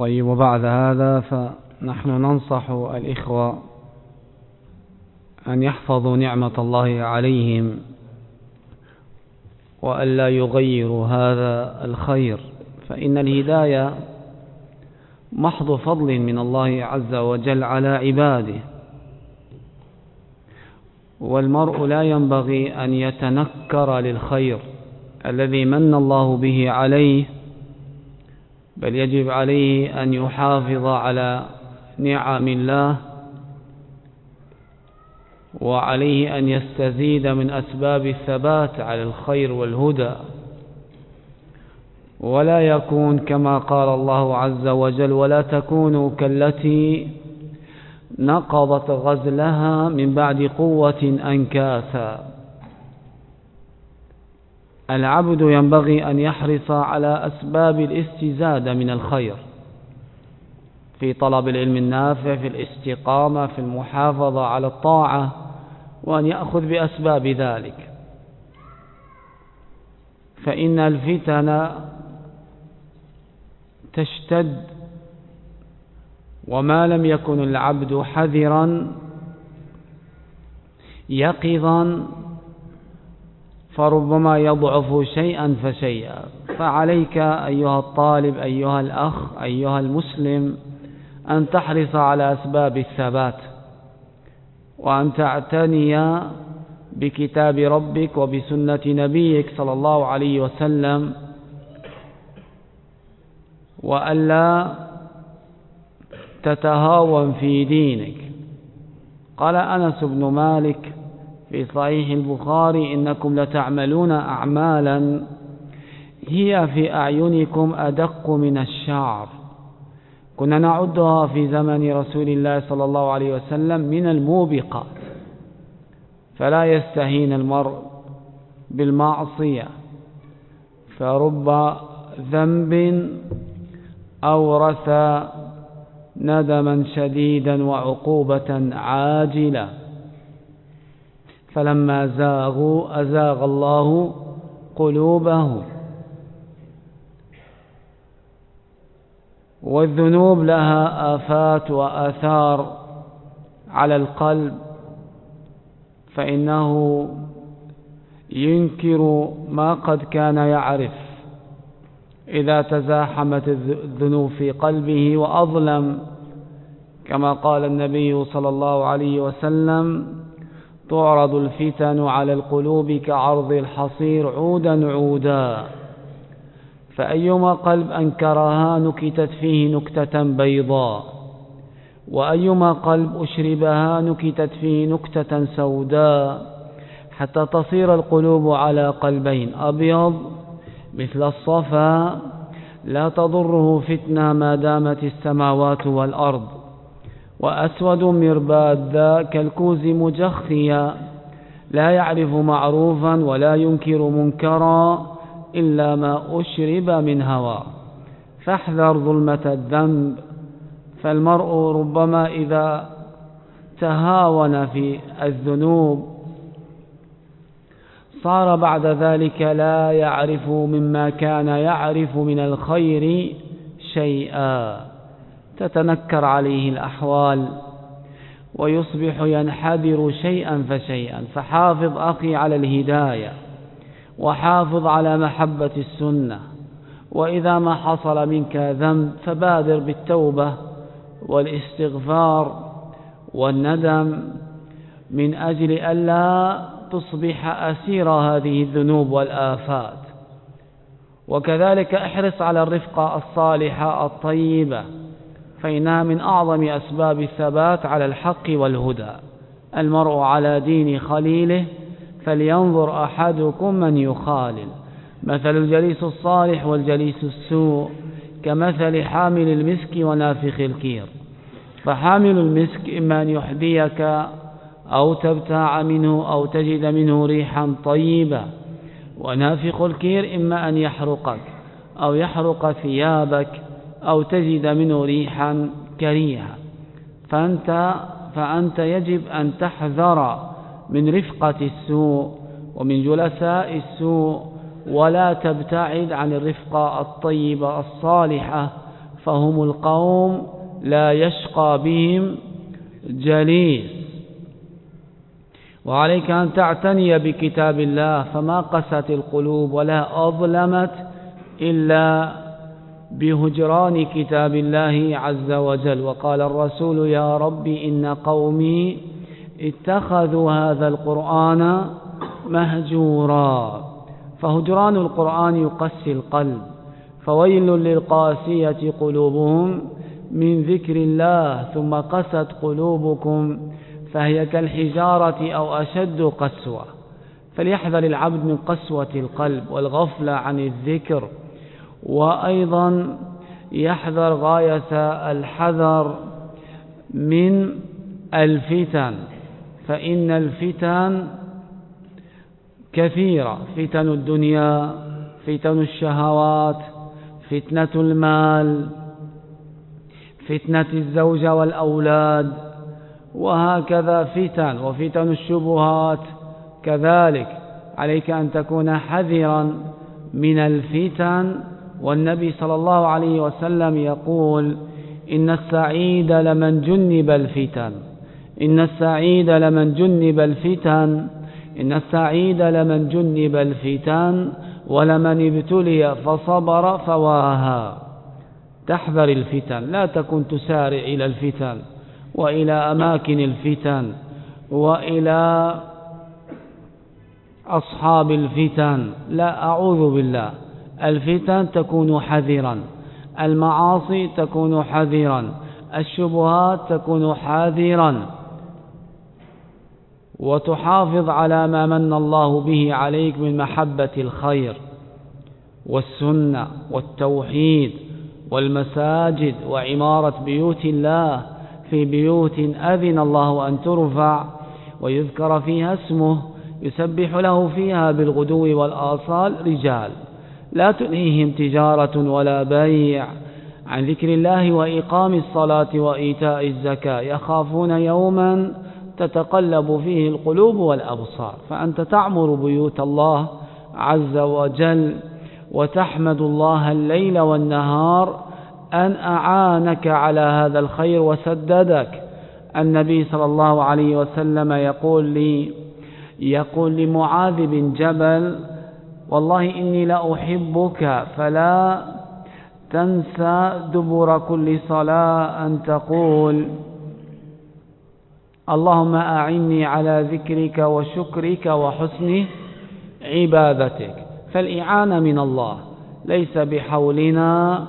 طيب وبعد هذا فنحن ننصح الإخوة أن يحفظوا نعمة الله عليهم وألا يغيروا هذا الخير. فإن الهداية محض فضل من الله عز وجل على عباده والمرء لا ينبغي أن يتنكر للخير الذي من الله به عليه بل يجب عليه أن يحافظ على نعم الله وعليه أن يستزيد من أسباب الثبات على الخير والهدى. ولا يكون كما قال الله عز وجل ولا تكونوا كالتي نقضت غزلها من بعد قوة أنكاثا. العبد ينبغي أن يحرص على أسباب الاستزادة من الخير. في طلب العلم النافع في الاستقامة في المحافظة على الطاعة وأن يأخذ بأسباب ذلك. فإن الفتن تشتد وما لم يكن العبد حذرا يقظا فربما يضعف شيئا فشيئا. فعليك أيها الطالب أيها الأخ أيها المسلم أن تحرص على أسباب الثبات وأن تعتني بكتاب ربك وبسنة نبيك صلى الله عليه وسلم وألا تتهاون في دينك. قال أنس بن مالك في صحيح البخاري إنكم لتعملون أعمالا هي في أعينكم أدق من الشعر. كنا نعدها في زمن رسول الله صلى الله عليه وسلم من الموبقات فلا يستهين المرء بالمعصية. فرب ذنب أورث ندما شديدا وعقوبة عاجلة. فلما زاغوا أزاغ الله قلوبهم. والذنوب لها آفات وآثار على القلب فإنه ينكر ما قد كان يعرف. إذا تزاحمت الذنوب في قلبه وأظلم كما قال النبي صلى الله عليه وسلم تعرض الفتن على القلوب كعرض الحصير عودا عودا. فأيما قلب أنكرها نكتت فيه نكتة بيضاء وأيما قلب أشربها نكتت فيه نكتة سوداء حتى تصير القلوب على قلبين أبيض مثل الصفا. لا تضره فتنة ما دامت السماوات والأرض. وأسود مرباد ذا كالكوز مجخيا. لا يعرف معروفا ولا ينكر منكرا إلا ما أشرب من هوى. فاحذر ظلمة الذنب. فالمرء ربما إذا تهاون في الذنوب. صار بعد ذلك لا يعرف مما كان يعرف من الخير شيئا. تتنكر عليه الأحوال ويصبح ينحدر شيئا فشيئا. فحافظ أخي على الهداية وحافظ على محبة السنة وإذا ما حصل منك ذنب فبادر بالتوبة والاستغفار والندم من أجل ألا تصبح أسير هذه الذنوب والآفات. وكذلك احرص على الرفقة الصالحة الطيبة فإنها من أعظم أسباب الثبات على الحق والهدى. المرء على دين خليله فلينظر أحدكم من يخالل. مثل الجليس الصالح والجليس السوء كمثل حامل المسك ونافخ الكير. فحامل المسك إما أن يحذيك أو تبتاع منه أو تجد منه ريحا طيبة. ونافخ الكير إما أن يحرقك أو يحرق ثيابك. أو تجد منه ريحا كريهة. فأنت, فأنت يجب أن تحذر من رفقة السوء ومن جلساء السوء ولا تبتعد عن الرفقة الطيبة الصالحة فهم القوم لا يشقى بهم جليس. وعليك أن تعتني بكتاب الله فما قست القلوب ولا أظلمت إلا بهجران كتاب الله عز وجل. وقال الرسول يا رب إن قومي اتخذوا هذا القرآن مهجورا. فهجران القرآن يقسي القلب. فويل للقاسية قلوبهم من ذكر الله ثم قست قلوبكم فهي كالحجارة أو أشد قسوة. فليحذر العبد من قسوة القلب والغفلة عن الذكر. وأيضا يحذر غاية الحذر من الفتن فإن الفتن كثيرة فتن الدنيا فتن الشهوات فتنة المال فتنة الزوجة والأولاد وهكذا فتن وفتن الشبهات كذلك. عليك أن تكون حذرا من الفتن والنبي صلى الله عليه وسلم يقول إن السعيد لمن جنب الفتن. إن السعيد لمن جنب الفتن. إن السعيد لمن جنب الفتن ولمن ابتلي فصبر فواها. تحذر الفتن لا تكن تسارع إلى الفتن وإلى أماكن الفتن وإلى أصحاب الفتن. لا أعوذ بالله. الفتن تكون حذرا المعاصي تكون حذرا الشبهات تكون حذرا. وتحافظ على ما من الله به عليك من محبة الخير والسنة والتوحيد والمساجد وعمارة بيوت الله. في بيوت أذن الله أن ترفع ويذكر فيها اسمه يسبح له فيها بالغدو والآصال رجال. لا تنهيهم تجارة ولا بيع عن ذكر الله وإقام الصلاة وإيتاء الزكاة. يخافون يوما تتقلب فيه القلوب والأبصار. فأنت تعمر بيوت الله عز وجل وتحمد الله الليل والنهار أن أعانك على هذا الخير وسددك. النبي صلى الله عليه وسلم يقول لي يقول لمعاذ بن جبل والله إني لأحبك فلا تنسى دبر كل صلاة أن تقول اللهم أعني على ذكرك وشكرك وحسن عبادتك. فالإعانة من الله ليس بحولنا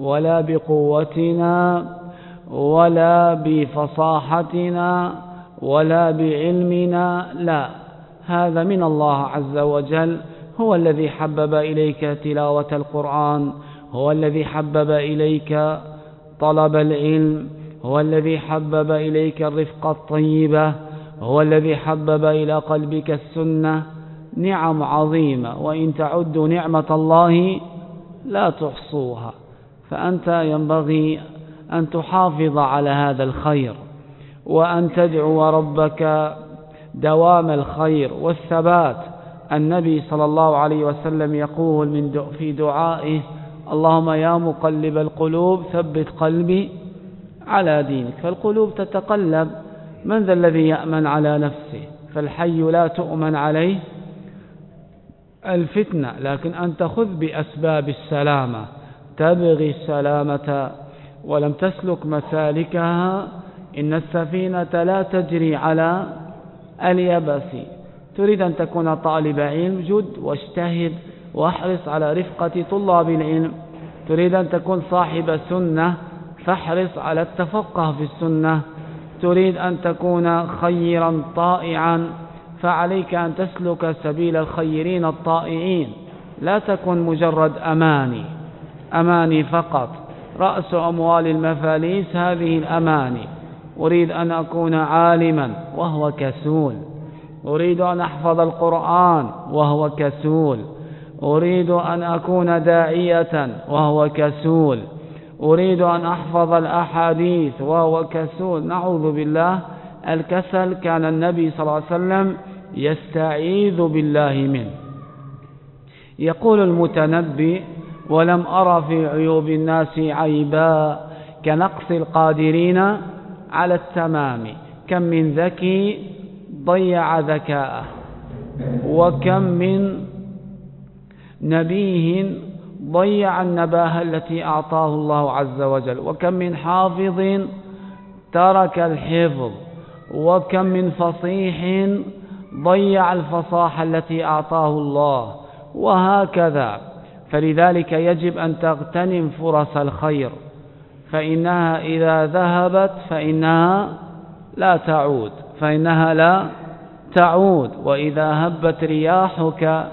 ولا بقوتنا ولا بفصاحتنا ولا بعلمنا لا. هذا من الله عز وجل هو الذي حبب إليك تلاوة القرآن هو الذي حبب إليك طلب العلم هو الذي حبب إليك الرفق الطيبة هو الذي حبب إلى قلبك السنة. نعم عظيمة وإن تعدوا نعمة الله لا تحصوها. فأنت ينبغي أن تحافظ على هذا الخير وأن تدعو ربك دوام الخير والثبات. النبي صلى الله عليه وسلم يقول من في دعائه اللهم يا مقلب القلوب ثبت قلبي على دينك. فالقلوب تتقلب. من ذا الذي يأمن على نفسه؟ فالحي لا تؤمن عليه. الفتنة. لكن أن تخذ بأسباب السلامة. تبغي السلامة ولم تسلك مسالكها إن السفينة لا تجري على اليبس. تريد أن تكون طالب علم جد واجتهد واحرص على رفقة طلاب العلم. تريد أن تكون صاحب سنة فاحرص على التفقه في السنة. تريد أن تكون خيرا طائعا فعليك أن تسلك سبيل الخيرين الطائعين. لا تكن مجرد أماني أماني فقط. رأس أموال المفاليس هذه الأماني. أريد أن أكون عالما وهو كسول. أريد أن أحفظ القرآن وهو كسول. أريد أن أكون داعية وهو كسول. أريد أن أحفظ الأحاديث وهو كسول. نعوذ بالله. الكسل كان النبي صلى الله عليه وسلم يستعيذ بالله منه. يقول المتنبي ولم أرى في عيوب الناس عيبا كنقص القادرين على التمام. كم من ذكي ضيع ذكاءه وكم من نبيه ضيع النباهة التي أعطاه الله عز وجل وكم من حافظ ترك الحفظ وكم من فصيح ضيع الفصاحة التي أعطاه الله وهكذا فلذلك يجب أن تغتنم فرص الخير فإنها إذا ذهبت فإنها لا تعود فإنها لا تعود وإذا هبت رياحك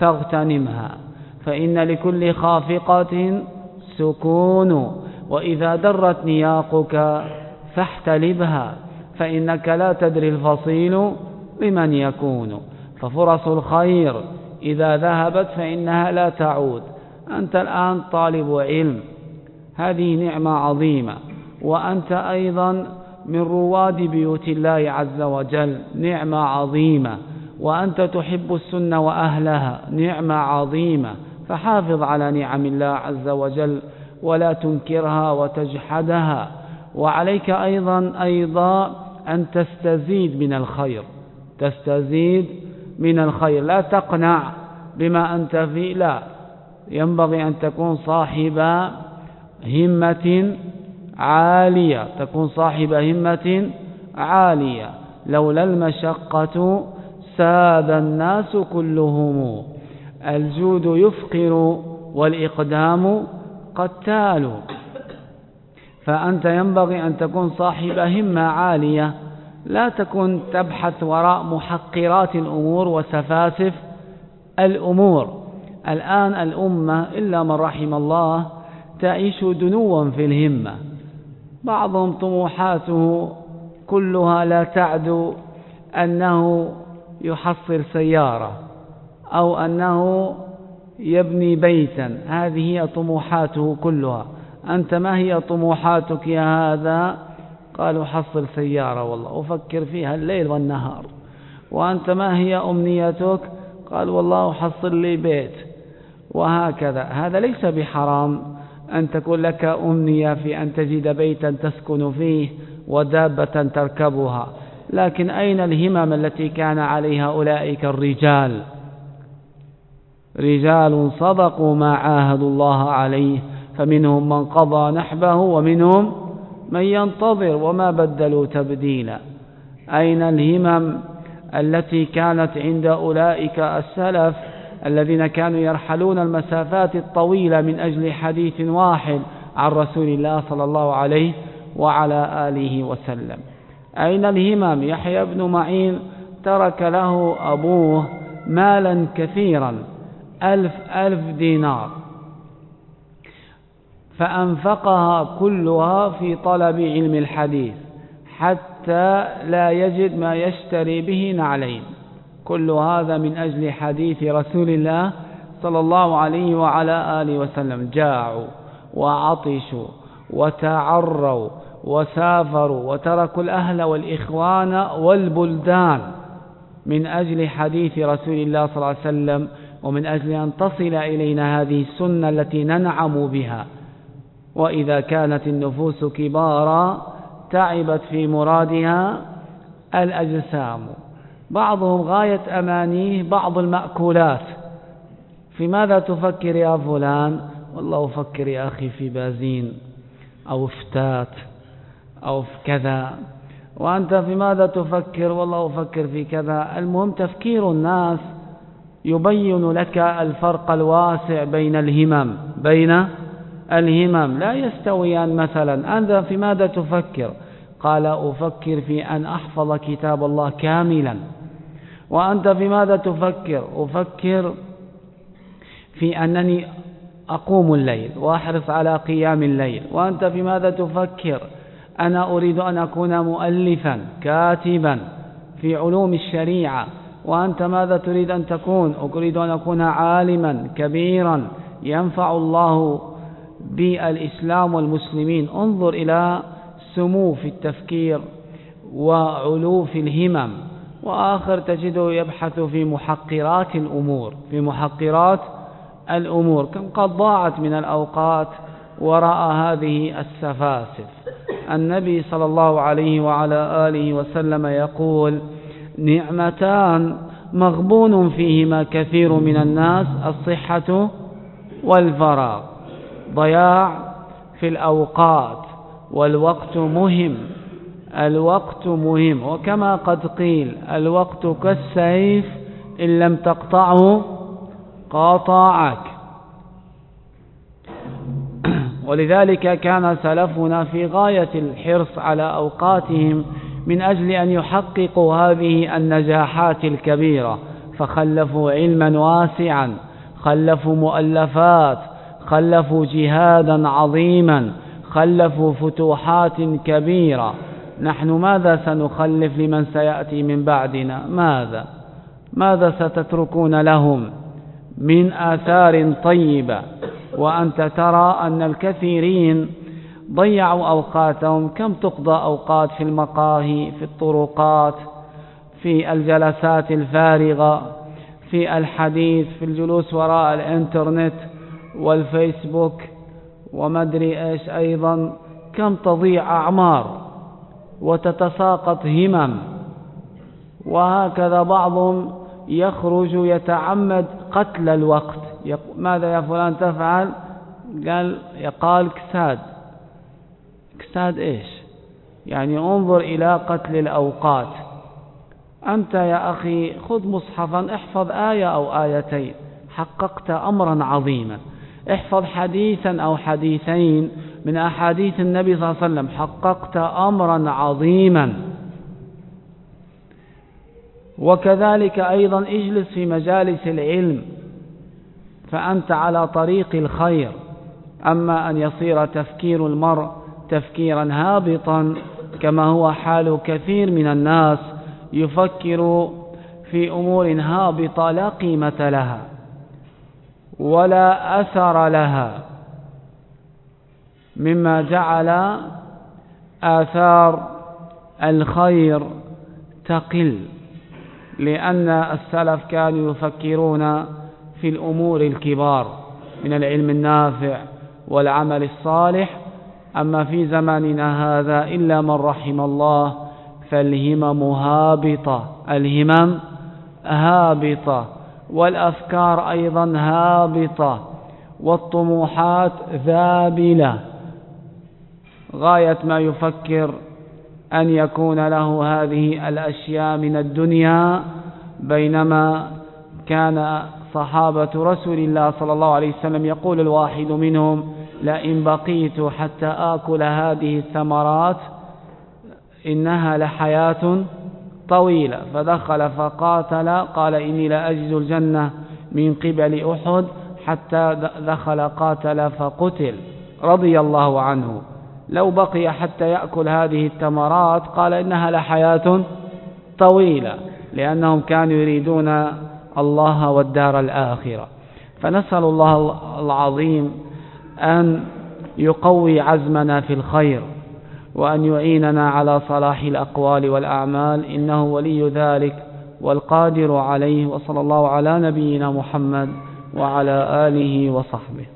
فاغتنمها. فإن لكل خافقة سكون وإذا درت نياقك فاحتلبها. فإنك لا تدري الفصيل لمن يكون. ففرص الخير إذا ذهبت فإنها لا تعود. أنت الآن طالب علم. هذه نعمة عظيمة. وأنت أيضا من رواد بيوت الله عز وجل. نعمة عظيمة. وأنت تحب السنة وأهلها. نعمة عظيمة. فحافظ على نعم الله عز وجل ولا تنكرها وتجحدها. وعليك أيضا أيضا أن تستزيد من الخير. تستزيد من الخير. لا تقنع بما أنت فيه. لا. ينبغي أن تكون صاحب همة عالية تكون صاحب همة عالية. لولا المشقة ساد الناس كلهم. الجود يفقر والإقدام قتال. فأنت ينبغي أن تكون صاحب همة عالية. لا تكن تبحث وراء محقرات الأمور وسفاسف الأمور. الآن الأمة إلا من رحم الله تعيش دنوا في الهمة. بعضهم طموحاته كلها لا تعدو أنه يحصل سيارة أو أنه يبني بيتا. هذه هي طموحاته كلها. أنت ما هي طموحاتك يا هذا؟ قالوا حصل سيارة والله. أفكر فيها الليل والنهار. وأنت ما هي أمنيتك؟ قال والله حصل لي بيت. وهكذا. هذا ليس بحرام. أن تكون لك أمنية في أن تجد بيتا تسكن فيه ودابة تركبها. لكن أين الهمم التي كان عليها أولئك الرجال؟ رجال صدقوا ما عاهدوا الله عليه فمنهم من قضى نحبه ومنهم من ينتظر وما بدلوا تبديلا. أين الهمم التي كانت عند أولئك السلف؟ الذين كانوا يرحلون المسافات الطويلة من أجل حديث واحد عن رسول الله صلى الله عليه وعلى آله وسلم. أين الهمم؟ يحيى بن معين ترك له أبوه مالا كثيرا ألف ألف دينار. فأنفقها كلها في طلب علم الحديث حتى لا يجد ما يشتري به نعلين. كل هذا من أجل حديث رسول الله صلى الله عليه وعلى آله وسلم. جاعوا وعطشوا وتعروا وسافروا وتركوا الأهل والإخوان والبلدان من أجل حديث رسول الله صلى الله عليه وسلم ومن أجل أن تصل إلينا هذه السنة التي ننعم بها. وإذا كانت النفوس كبارا تعبت في مرادها الأجسام. بعضهم غاية أمانيه بعض المأكولات. في ماذا تفكر يا فلان؟ والله أفكر يا أخي في بازين أو فتات أو في كذا. وأنت في ماذا تفكر؟ والله أفكر في كذا. المهم تفكير الناس يبين لك الفرق الواسع بين الهمم بين الهمم. لا يستويان مثلا. أنت في ماذا تفكر؟ قال أفكر في أن أحفظ كتاب الله كاملا. وأنت في ماذا تفكر؟ أفكر في أنني أقوم الليل وأحرص على قيام الليل. وأنت في ماذا تفكر؟ أنا أريد أن أكون مؤلفا كاتبا في علوم الشريعة. وأنت ماذا تريد أن تكون؟ أريد أن أكون عالما كبيرا. ينفع الله بالإسلام والمسلمين. انظر إلى سمو في التفكير وعلو في الهمم. وآخر تجده يبحث في محقرات الأمور في محقرات الأمور. كم قد ضاعت من الأوقات وراء هذه السفاسف. النبي صلى الله عليه وعلى آله وسلم يقول نعمتان مغبون فيهما كثير من الناس الصحة والفراغ. ضياع في الأوقات والوقت مهم. الوقت مهم. وكما قد قيل الوقت كالسيف إن لم تقطعه قاطعك. ولذلك كان سلفنا في غاية الحرص على أوقاتهم من أجل أن يحققوا هذه النجاحات الكبيرة. فخلفوا علما واسعا خلفوا مؤلفات خلفوا جهادا عظيما خلفوا فتوحات كبيرة. نحن ماذا سنخلف لمن سيأتي من بعدنا؟ ماذا؟ ماذا ستتركون لهم من آثار طيبة؟ وأنت ترى أن الكثيرين ضيعوا أوقاتهم. كم تقضى أوقات في المقاهي في الطرقات في الجلسات الفارغة في الحديث في الجلوس وراء الإنترنت والفيسبوك ومدري إيش أيضا؟ كم تضيع أعمار؟ وتتساقط همم. وهكذا بعضهم يخرج يتعمد قتل الوقت. ماذا يا فلان تفعل؟ قال يقال كساد. كساد إيش؟ يعني انظر إلى قتل الأوقات. أنت يا أخي خذ مصحفا احفظ آية أو آيتين. حققت امرا عظيما. احفظ حديثا أو حديثين. من أحاديث النبي صلى الله عليه وسلم حققت امرا عظيما. وكذلك أيضا اجلس في مجالس العلم فأنت على طريق الخير. أما أن يصير تفكير المرء تفكيرا هابطا كما هو حال كثير من الناس يفكر في أمور هابطة لا قيمة لها ولا أثر لها. مما جعل آثار الخير تقل لأن السلف كانوا يفكرون في الأمور الكبار من العلم النافع والعمل الصالح. أما في زماننا هذا إلا من رحم الله فالهمم هابطة الهمم هابطة والأفكار أيضا هابطة والطموحات ذابلة. غاية ما يفكر أن يكون له هذه الأشياء من الدنيا بينما كان صحابة رسول الله صلى الله عليه وسلم يقول الواحد منهم لئن بقيت حتى آكل هذه الثمرات إنها لحياة طويلة. فدخل فقاتل قال إني لا أجد الجنة من قبل أحد حتى دخل قاتل فقتل رضي الله عنه. لو بقي حتى يأكل هذه التمرات قال إنها لحياة طويلة لأنهم كانوا يريدون الله والدار الآخرة. فنسأل الله العظيم أن يقوي عزمنا في الخير وأن يعيننا على صلاح الأقوال والأعمال إنه ولي ذلك والقادر عليه وصلى الله على نبينا محمد وعلى آله وصحبه.